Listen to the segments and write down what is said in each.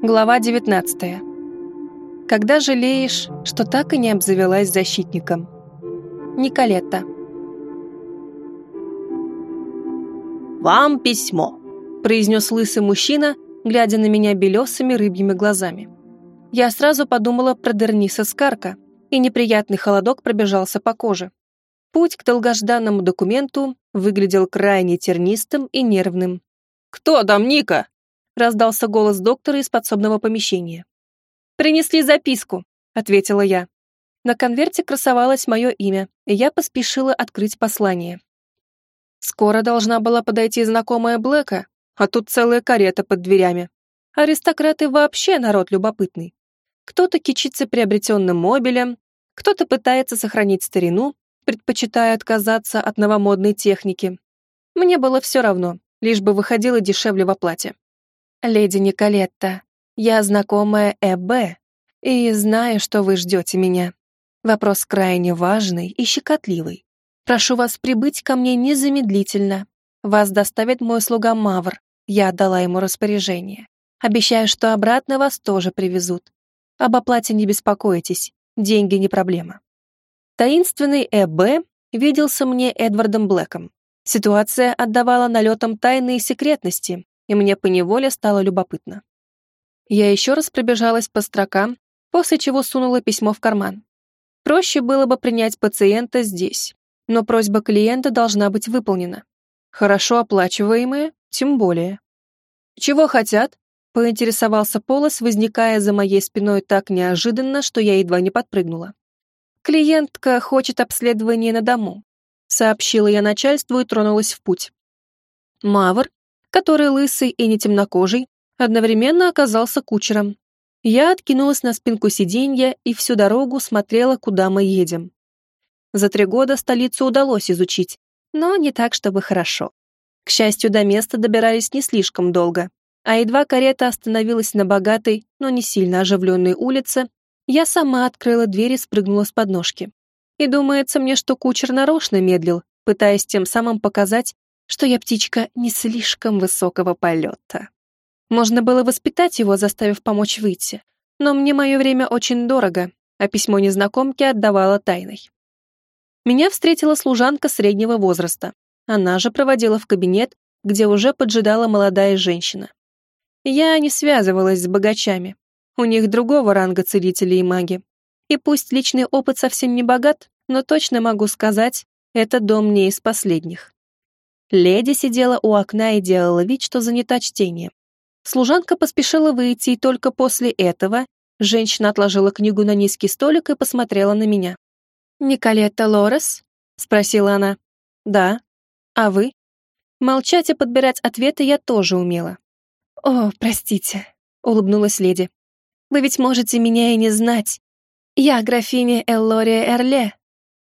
Глава 19. Когда жалеешь, что так и не обзавелась защитником. Николетта. «Вам письмо», — произнес лысый мужчина, глядя на меня белесыми рыбьими глазами. Я сразу подумала про Дерниса Скарка, и неприятный холодок пробежался по коже. Путь к долгожданному документу выглядел крайне тернистым и нервным. «Кто там, Ника?» Раздался голос доктора из подсобного помещения. «Принесли записку», — ответила я. На конверте красовалось мое имя, и я поспешила открыть послание. Скоро должна была подойти знакомая Блэка, а тут целая карета под дверями. Аристократы вообще народ любопытный. Кто-то кичится приобретенным мобилем, кто-то пытается сохранить старину, предпочитая отказаться от новомодной техники. Мне было все равно, лишь бы выходило дешевле в оплате. «Леди Николетта, я знакомая Эбе и знаю, что вы ждете меня. Вопрос крайне важный и щекотливый. Прошу вас прибыть ко мне незамедлительно. Вас доставит мой слуга Мавр, я отдала ему распоряжение. Обещаю, что обратно вас тоже привезут. Об оплате не беспокойтесь, деньги не проблема». Таинственный Эбе виделся мне Эдвардом Блэком. Ситуация отдавала налетом тайны и секретности, и мне поневоле стало любопытно. Я еще раз пробежалась по строкам, после чего сунула письмо в карман. Проще было бы принять пациента здесь, но просьба клиента должна быть выполнена. Хорошо оплачиваемая, тем более. «Чего хотят?» — поинтересовался Полос, возникая за моей спиной так неожиданно, что я едва не подпрыгнула. «Клиентка хочет обследование на дому», — сообщила я начальству и тронулась в путь. Мавр, который лысый и не темнокожий, одновременно оказался кучером. Я откинулась на спинку сиденья и всю дорогу смотрела, куда мы едем. За три года столицу удалось изучить, но не так, чтобы хорошо. К счастью, до места добирались не слишком долго, а едва карета остановилась на богатой, но не сильно оживленной улице, я сама открыла дверь и спрыгнула с подножки. И думается мне, что кучер нарочно медлил, пытаясь тем самым показать, что я птичка не слишком высокого полета. Можно было воспитать его, заставив помочь выйти, но мне мое время очень дорого, а письмо незнакомки отдавала тайной. Меня встретила служанка среднего возраста. Она же проводила в кабинет, где уже поджидала молодая женщина. Я не связывалась с богачами. У них другого ранга целители и маги. И пусть личный опыт совсем не богат, но точно могу сказать, это дом не из последних. Леди сидела у окна и делала вид, что занята чтением. Служанка поспешила выйти, и только после этого женщина отложила книгу на низкий столик и посмотрела на меня. «Николетта Лорес?» — спросила она. «Да. А вы?» Молчать и подбирать ответы я тоже умела. «О, простите», — улыбнулась леди. «Вы ведь можете меня и не знать. Я графиня Эллория Эрле.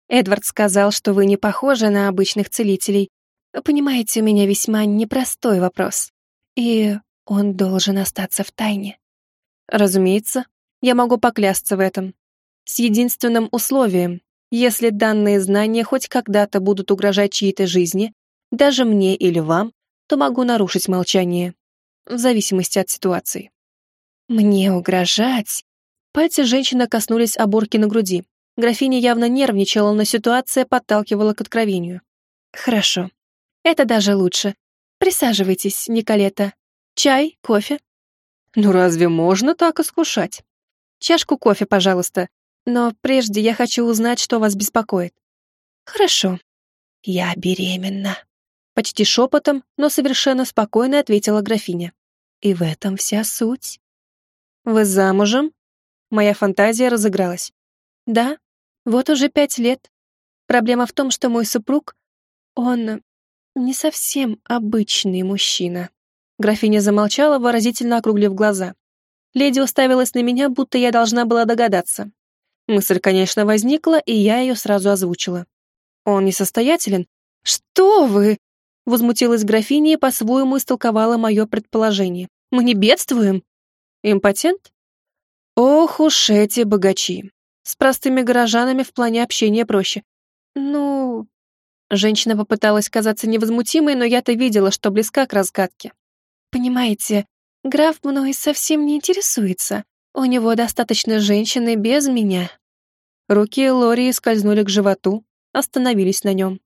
Эдвард сказал, что вы не похожи на обычных целителей, Понимаете, у меня весьма непростой вопрос. И он должен остаться в тайне. Разумеется, я могу поклясться в этом. С единственным условием, если данные знания хоть когда-то будут угрожать чьей-то жизни, даже мне или вам, то могу нарушить молчание, в зависимости от ситуации. Мне угрожать? Пальцы женщины коснулись оборки на груди. Графиня явно нервничала, но ситуация подталкивала к откровению. Хорошо. Это даже лучше. Присаживайтесь, Николета. Чай, кофе?» «Ну разве можно так искушать?» «Чашку кофе, пожалуйста. Но прежде я хочу узнать, что вас беспокоит». «Хорошо. Я беременна». Почти шепотом, но совершенно спокойно ответила графиня. «И в этом вся суть». «Вы замужем?» Моя фантазия разыгралась. «Да, вот уже пять лет. Проблема в том, что мой супруг, он не совсем обычный мужчина». Графиня замолчала, выразительно округлив глаза. Леди уставилась на меня, будто я должна была догадаться. Мысль, конечно, возникла, и я ее сразу озвучила. «Он несостоятелен?» «Что вы?» Возмутилась графиня и по-своему истолковала мое предположение. «Мы не бедствуем?» «Импотент?» «Ох уж эти богачи. С простыми горожанами в плане общения проще. Ну, Женщина попыталась казаться невозмутимой, но я-то видела, что близка к разгадке. Понимаете, Граф мной совсем не интересуется. У него достаточно женщины без меня. Руки Лории скользнули к животу, остановились на нем.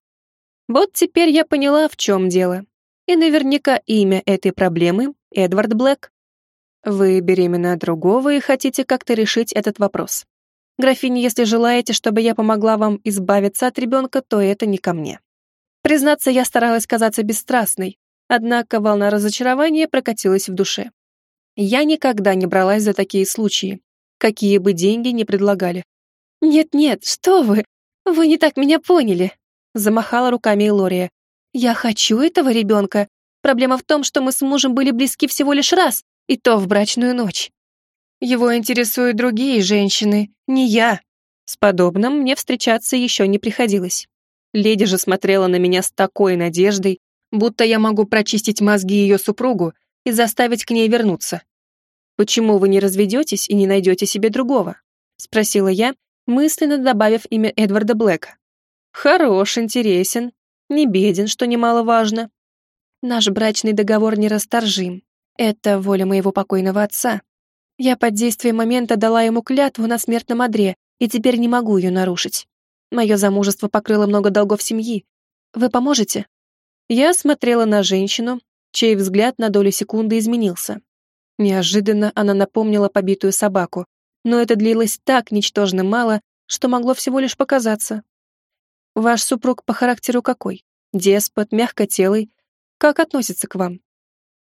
Вот теперь я поняла, в чем дело. И наверняка имя этой проблемы — Эдвард Блэк. Вы беременна другого и хотите как-то решить этот вопрос. Графиня, если желаете, чтобы я помогла вам избавиться от ребенка, то это не ко мне. Признаться, я старалась казаться бесстрастной, однако волна разочарования прокатилась в душе. Я никогда не бралась за такие случаи, какие бы деньги ни предлагали. «Нет-нет, что вы! Вы не так меня поняли!» Замахала руками Лория. «Я хочу этого ребенка. Проблема в том, что мы с мужем были близки всего лишь раз, и то в брачную ночь. Его интересуют другие женщины, не я. С подобным мне встречаться еще не приходилось. Леди же смотрела на меня с такой надеждой, будто я могу прочистить мозги ее супругу и заставить к ней вернуться. «Почему вы не разведетесь и не найдете себе другого?» — спросила я, мысленно добавив имя Эдварда Блэка. Хорош, интересен, не беден, что немаловажно. Наш брачный договор нерасторжим. Это воля моего покойного отца. Я под действием момента дала ему клятву на смертном одре, и теперь не могу ее нарушить. Мое замужество покрыло много долгов семьи. Вы поможете?» Я смотрела на женщину, чей взгляд на долю секунды изменился. Неожиданно она напомнила побитую собаку, но это длилось так ничтожно мало, что могло всего лишь показаться. Ваш супруг по характеру какой? Деспот, мягкотелый? Как относится к вам?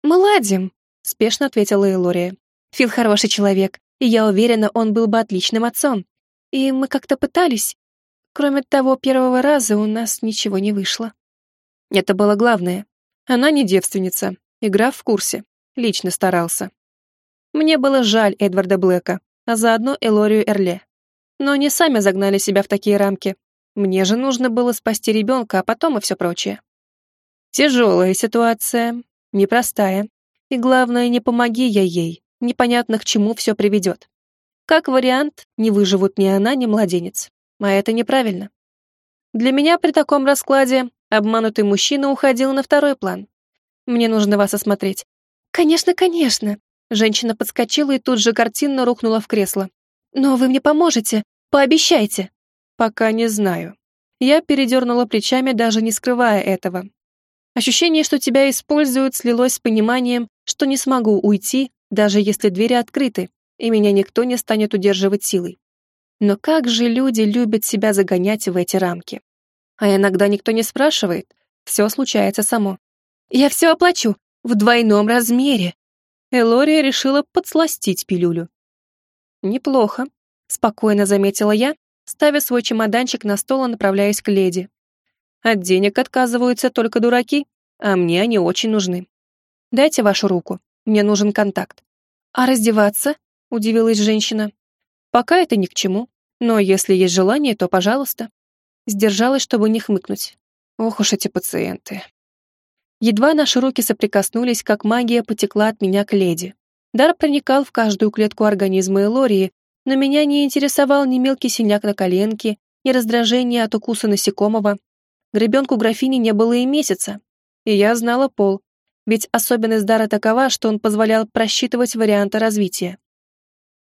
Мы ладим, спешно ответила Элория. Фил хороший человек, и я уверена, он был бы отличным отцом. И мы как-то пытались. Кроме того, первого раза у нас ничего не вышло. Это было главное. Она не девственница, игра в курсе, лично старался. Мне было жаль Эдварда Блэка, а заодно Элорию Эрле. Но они сами загнали себя в такие рамки. Мне же нужно было спасти ребенка, а потом и все прочее. Тяжелая ситуация, непростая. И главное, не помоги я ей, непонятно к чему все приведет. Как вариант, не выживут ни она, ни младенец. А это неправильно. Для меня при таком раскладе обманутый мужчина уходил на второй план. Мне нужно вас осмотреть. Конечно, конечно. Женщина подскочила и тут же картинно рухнула в кресло. Но вы мне поможете, пообещайте. Пока не знаю. Я передернула плечами, даже не скрывая этого. Ощущение, что тебя используют, слилось с пониманием, что не смогу уйти, даже если двери открыты, и меня никто не станет удерживать силой. Но как же люди любят себя загонять в эти рамки? А иногда никто не спрашивает, все случается само. «Я все оплачу, в двойном размере!» Элория решила подсластить пилюлю. «Неплохо», — спокойно заметила я, ставя свой чемоданчик на стол и направляясь к леди. От денег отказываются только дураки, а мне они очень нужны. Дайте вашу руку, мне нужен контакт. А раздеваться? Удивилась женщина. Пока это ни к чему, но если есть желание, то пожалуйста. Сдержалась, чтобы не хмыкнуть. Ох уж эти пациенты. Едва наши руки соприкоснулись, как магия потекла от меня к леди. Дар проникал в каждую клетку организма Элории, но меня не интересовал ни мелкий синяк на коленке, ни раздражение от укуса насекомого. Гребенку графини не было и месяца. И я знала пол, ведь особенность дара такова, что он позволял просчитывать варианты развития.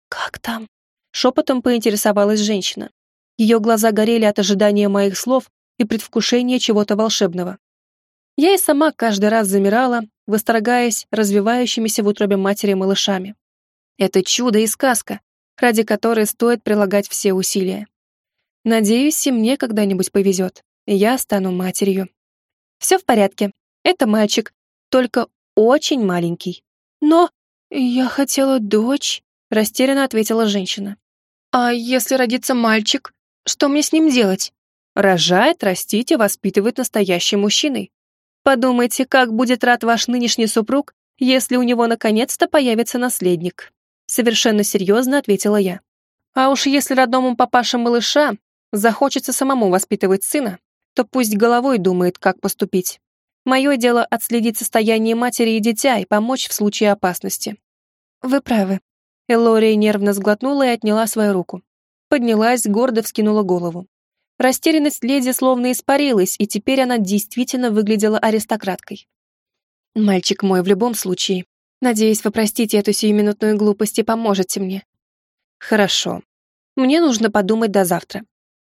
«Как там?» — шепотом поинтересовалась женщина. Ее глаза горели от ожидания моих слов и предвкушения чего-то волшебного. Я и сама каждый раз замирала, восторгаясь развивающимися в утробе матери малышами. Это чудо и сказка, ради которой стоит прилагать все усилия. Надеюсь, и мне когда-нибудь повезет, я стану матерью. Все в порядке. Это мальчик, только очень маленький. Но я хотела дочь, растерянно ответила женщина. А если родится мальчик, что мне с ним делать? Рожает, растить и воспитывать настоящим мужчиной. Подумайте, как будет рад ваш нынешний супруг, если у него наконец-то появится наследник. Совершенно серьезно ответила я. А уж если родному папаше малыша захочется самому воспитывать сына, то пусть головой думает, как поступить. Мое дело отследить состояние матери и дитя и помочь в случае опасности. Вы правы. Элория нервно сглотнула и отняла свою руку. Поднялась, гордо вскинула голову. Растерянность леди словно испарилась, и теперь она действительно выглядела аристократкой. Мальчик мой в любом случае. Надеюсь, вы простите эту сиюминутную глупость и поможете мне. Хорошо. Мне нужно подумать до завтра.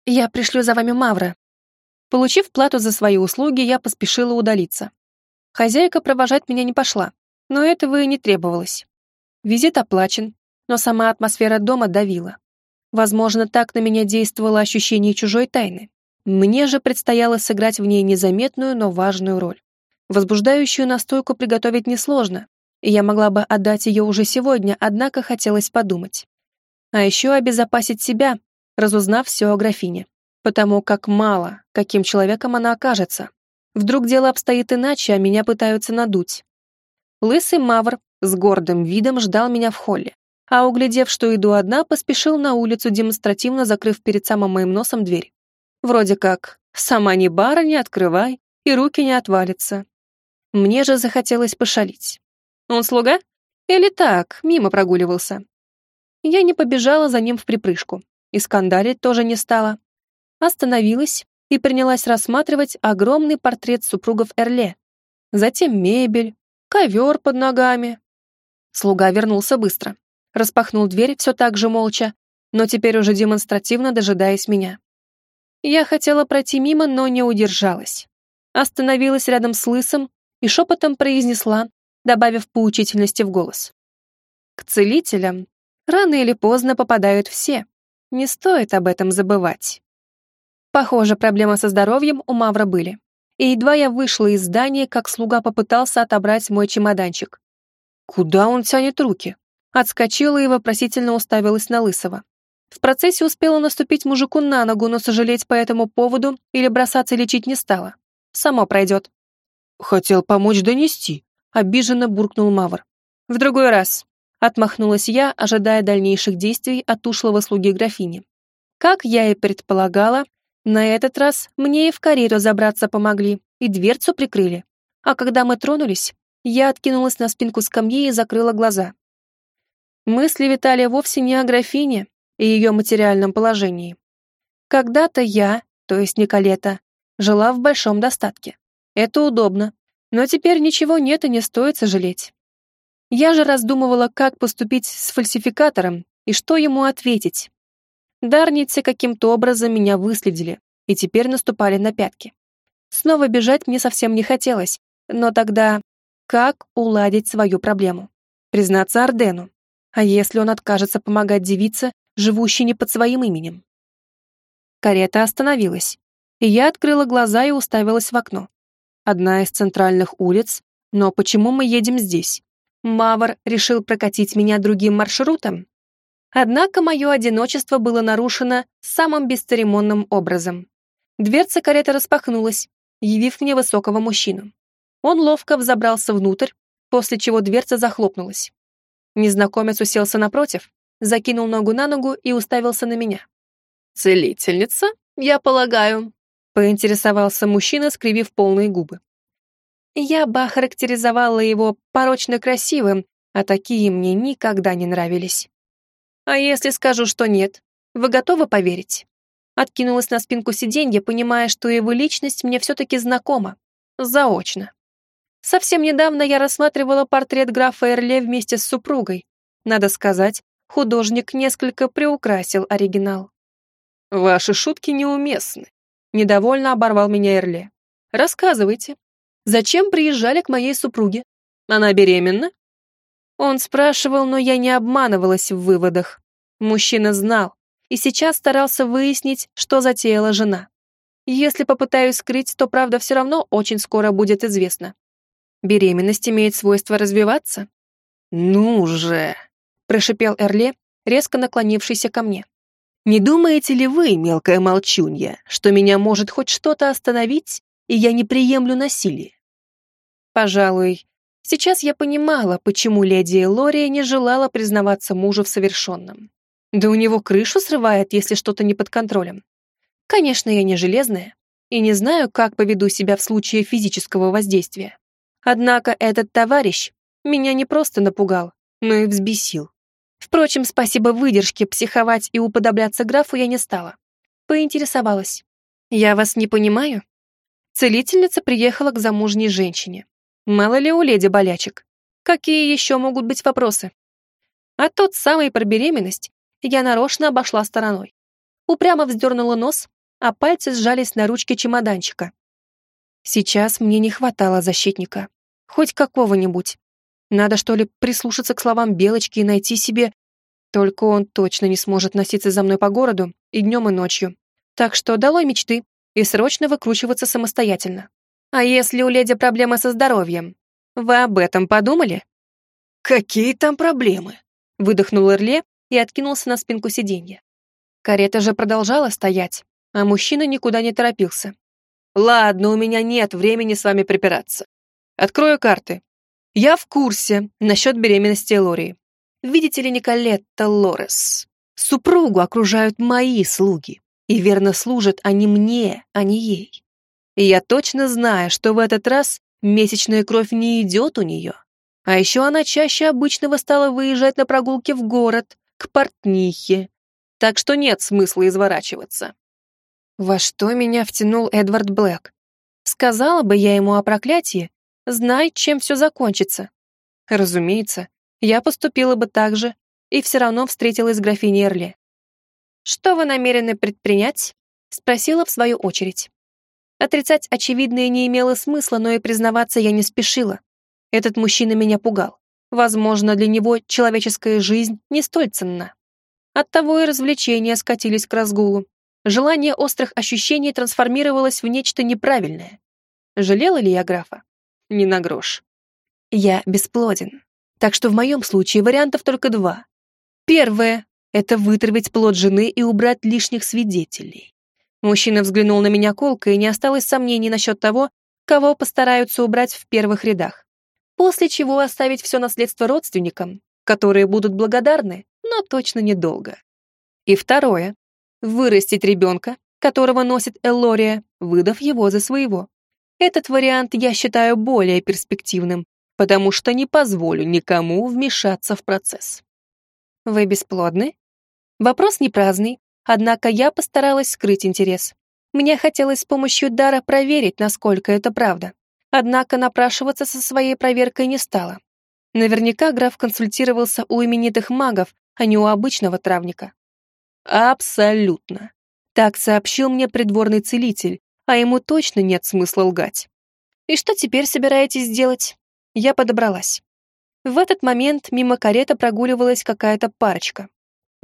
Я пришлю за вами Мавра. Получив плату за свои услуги, я поспешила удалиться. Хозяйка провожать меня не пошла, но этого и не требовалось. Визит оплачен, но сама атмосфера дома давила. Возможно, так на меня действовало ощущение чужой тайны. Мне же предстояло сыграть в ней незаметную, но важную роль. Возбуждающую настойку приготовить несложно, и я могла бы отдать ее уже сегодня, однако хотелось подумать. А еще обезопасить себя, разузнав все о графине. Потому как мало, каким человеком она окажется. Вдруг дело обстоит иначе, а меня пытаются надуть. Лысый мавр с гордым видом ждал меня в холле, а углядев, что иду одна, поспешил на улицу, демонстративно закрыв перед самым моим носом дверь. Вроде как «сама не барыня, открывай, и руки не отвалятся». Мне же захотелось пошалить. Он слуга? Или так, мимо прогуливался? Я не побежала за ним в припрыжку, и скандалить тоже не стала. Остановилась и принялась рассматривать огромный портрет супругов Эрле. Затем мебель, ковер под ногами. Слуга вернулся быстро. Распахнул дверь все так же молча, но теперь уже демонстративно дожидаясь меня. Я хотела пройти мимо, но не удержалась. Остановилась рядом с лысым и шепотом произнесла, добавив поучительности в голос. К целителям рано или поздно попадают все. Не стоит об этом забывать. Похоже, проблемы со здоровьем у Мавра были. И едва я вышла из здания, как слуга попытался отобрать мой чемоданчик. Куда он тянет руки? Отскочила и вопросительно уставилась на Лысого. В процессе успела наступить мужику на ногу, но сожалеть по этому поводу или бросаться лечить не стала. Само пройдет. Хотел помочь донести, обиженно буркнул Мавр. В другой раз. Отмахнулась я, ожидая дальнейших действий от ушлого слуги графини. Как я и предполагала, на этот раз мне и в карету забраться помогли, и дверцу прикрыли. А когда мы тронулись, я откинулась на спинку скамьи и закрыла глаза. Мысли витали вовсе не о графине и ее материальном положении. Когда-то я, то есть Николета, жила в большом достатке. Это удобно, но теперь ничего нет и не стоит сожалеть. Я же раздумывала, как поступить с фальсификатором и что ему ответить. Дарницы каким-то образом меня выследили и теперь наступали на пятки. Снова бежать мне совсем не хотелось, но тогда как уладить свою проблему? Признаться Ардену. А если он откажется помогать девице, живущей не под своим именем? Карета остановилась, и я открыла глаза и уставилась в окно. Одна из центральных улиц, но почему мы едем здесь? Мавр решил прокатить меня другим маршрутом? Однако мое одиночество было нарушено самым бесцеремонным образом. Дверца кареты распахнулась, явив мне высокого мужчину. Он ловко взобрался внутрь, после чего дверца захлопнулась. Незнакомец уселся напротив, закинул ногу на ногу и уставился на меня. «Целительница, я полагаю», поинтересовался мужчина, скривив полные губы. Я бы охарактеризовала его порочно красивым, а такие мне никогда не нравились. А если скажу, что нет, вы готовы поверить? Откинулась на спинку сиденья, понимая, что его личность мне все-таки знакома. Заочно. Совсем недавно я рассматривала портрет графа Эрле вместе с супругой. Надо сказать, художник несколько приукрасил оригинал. «Ваши шутки неуместны», Недовольно оборвал меня Эрли. «Рассказывайте. Зачем приезжали к моей супруге? Она беременна?» Он спрашивал, но я не обманывалась в выводах. Мужчина знал и сейчас старался выяснить, что затеяла жена. Если попытаюсь скрыть, то правда все равно очень скоро будет известна. Беременность имеет свойство развиваться. «Ну же!» – прошипел Эрле, резко наклонившийся ко мне. Не думаете ли вы, мелкая молчунья, что меня может хоть что-то остановить, и я не приемлю насилие? Пожалуй, сейчас я понимала, почему леди Лория не желала признаваться мужу в совершенном. Да у него крышу срывает, если что-то не под контролем. Конечно, я не железная и не знаю, как поведу себя в случае физического воздействия. Однако этот товарищ меня не просто напугал, но и взбесил. Впрочем, спасибо выдержке, психовать и уподобляться графу я не стала. Поинтересовалась. «Я вас не понимаю?» Целительница приехала к замужней женщине. Мало ли у леди болячек. Какие еще могут быть вопросы? А тот самый про беременность я нарочно обошла стороной. Упрямо вздернула нос, а пальцы сжались на ручке чемоданчика. Сейчас мне не хватало защитника. Хоть какого-нибудь. Надо, что ли, прислушаться к словам Белочки и найти себе... Только он точно не сможет носиться за мной по городу и днем, и ночью. Так что долой мечты и срочно выкручиваться самостоятельно. А если у леди проблемы со здоровьем? Вы об этом подумали? Какие там проблемы? Выдохнул Эрле и откинулся на спинку сиденья. Карета же продолжала стоять, а мужчина никуда не торопился. «Ладно, у меня нет времени с вами припираться. Открою карты. Я в курсе насчет беременности Лори. Видите ли, Николетта Лорес, супругу окружают мои слуги, и верно служат они мне, а не ей. И я точно знаю, что в этот раз месячная кровь не идет у нее. А еще она чаще обычного стала выезжать на прогулки в город, к портнихе. Так что нет смысла изворачиваться. Во что меня втянул Эдвард Блэк? Сказала бы я ему о проклятии, знай, чем все закончится. Разумеется, я поступила бы так же и все равно встретилась с графиней Эрли. «Что вы намерены предпринять?» — спросила в свою очередь. Отрицать очевидное не имело смысла, но и признаваться я не спешила. Этот мужчина меня пугал. Возможно, для него человеческая жизнь не столь ценна. Оттого и развлечения скатились к разгулу. Желание острых ощущений трансформировалось в нечто неправильное. Жалела ли я графа? Не на грош. Я бесплоден. Так что в моем случае вариантов только два. Первое — это вытравить плод жены и убрать лишних свидетелей. Мужчина взглянул на меня колко, и не осталось сомнений насчет того, кого постараются убрать в первых рядах после чего оставить все наследство родственникам, которые будут благодарны, но точно недолго. И второе — вырастить ребенка, которого носит Эллория, выдав его за своего. Этот вариант я считаю более перспективным, потому что не позволю никому вмешаться в процесс. Вы бесплодны? Вопрос не праздный, однако я постаралась скрыть интерес. Мне хотелось с помощью дара проверить, насколько это правда. Однако напрашиваться со своей проверкой не стала. Наверняка граф консультировался у именитых магов, а не у обычного травника. Абсолютно. Так сообщил мне придворный целитель, а ему точно нет смысла лгать. И что теперь собираетесь делать? Я подобралась. В этот момент мимо карета прогуливалась какая-то парочка.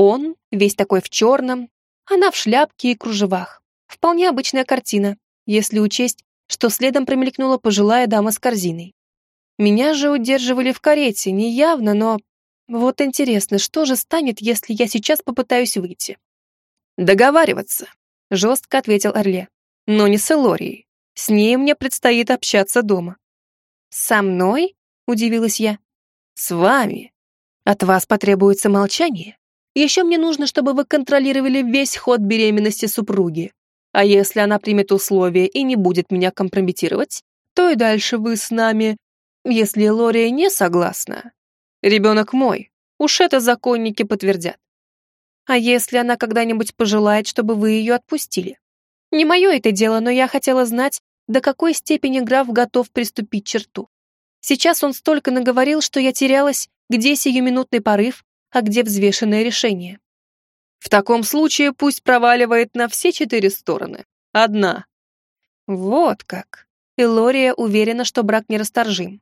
Он, весь такой в черном, она в шляпке и кружевах. Вполне обычная картина, если учесть, что следом промелькнула пожилая дама с корзиной. Меня же удерживали в карете, неявно, но... Вот интересно, что же станет, если я сейчас попытаюсь выйти? «Договариваться», — жестко ответил Орле. «Но не с Элорией. С ней мне предстоит общаться дома». «Со мной?» — удивилась я. «С вами. От вас потребуется молчание. Еще мне нужно, чтобы вы контролировали весь ход беременности супруги. А если она примет условия и не будет меня компрометировать, то и дальше вы с нами, если Лория не согласна. Ребенок мой, уж это законники подтвердят. А если она когда-нибудь пожелает, чтобы вы ее отпустили? Не мое это дело, но я хотела знать, до какой степени граф готов приступить черту. Сейчас он столько наговорил, что я терялась, где сиюминутный порыв, а где взвешенное решение. В таком случае пусть проваливает на все четыре стороны. Одна. Вот как. Илория уверена, что брак нерасторжим.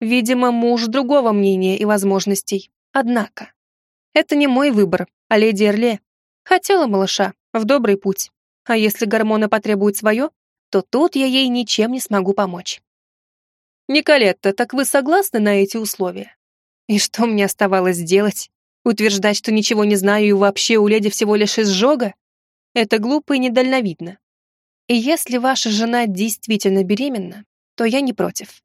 Видимо, муж другого мнения и возможностей. Однако. Это не мой выбор, а леди Эрле. Хотела малыша, в добрый путь. А если гормоны потребуют свое, то тут я ей ничем не смогу помочь. Николетта, так вы согласны на эти условия? И что мне оставалось делать? Утверждать, что ничего не знаю и вообще у леди всего лишь изжога? Это глупо и недальновидно. И если ваша жена действительно беременна, то я не против.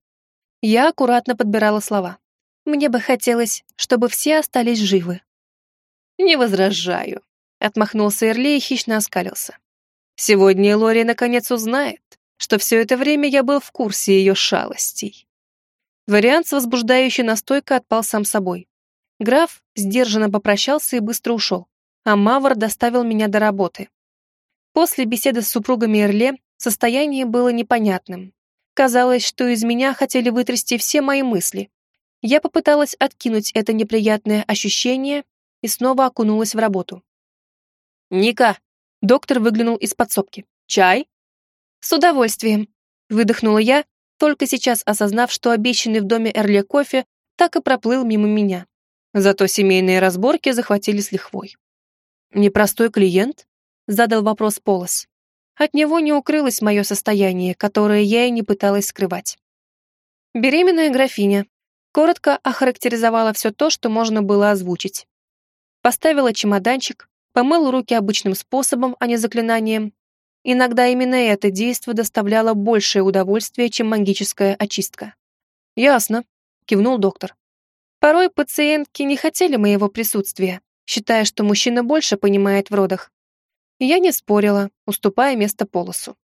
Я аккуратно подбирала слова. Мне бы хотелось, чтобы все остались живы. «Не возражаю», — отмахнулся Эрли и хищно оскалился. «Сегодня Лори наконец узнает, что все это время я был в курсе ее шалостей». Вариант с возбуждающей настойкой отпал сам собой. Граф сдержанно попрощался и быстро ушел, а Мавр доставил меня до работы. После беседы с супругами Эрле состояние было непонятным. Казалось, что из меня хотели вытрясти все мои мысли. Я попыталась откинуть это неприятное ощущение и снова окунулась в работу. «Ника!» Доктор выглянул из подсобки. «Чай?» «С удовольствием», — выдохнула я, только сейчас осознав, что обещанный в доме Эрле кофе так и проплыл мимо меня. Зато семейные разборки захватили с лихвой. «Непростой клиент?» — задал вопрос Полос. От него не укрылось мое состояние, которое я и не пыталась скрывать. Беременная графиня. Коротко охарактеризовала все то, что можно было озвучить. Поставила чемоданчик, помыла руки обычным способом, а не заклинанием. Иногда именно это действо доставляло большее удовольствие, чем магическая очистка. «Ясно», — кивнул доктор. Порой пациентки не хотели моего присутствия, считая, что мужчина больше понимает в родах. Я не спорила, уступая место полосу.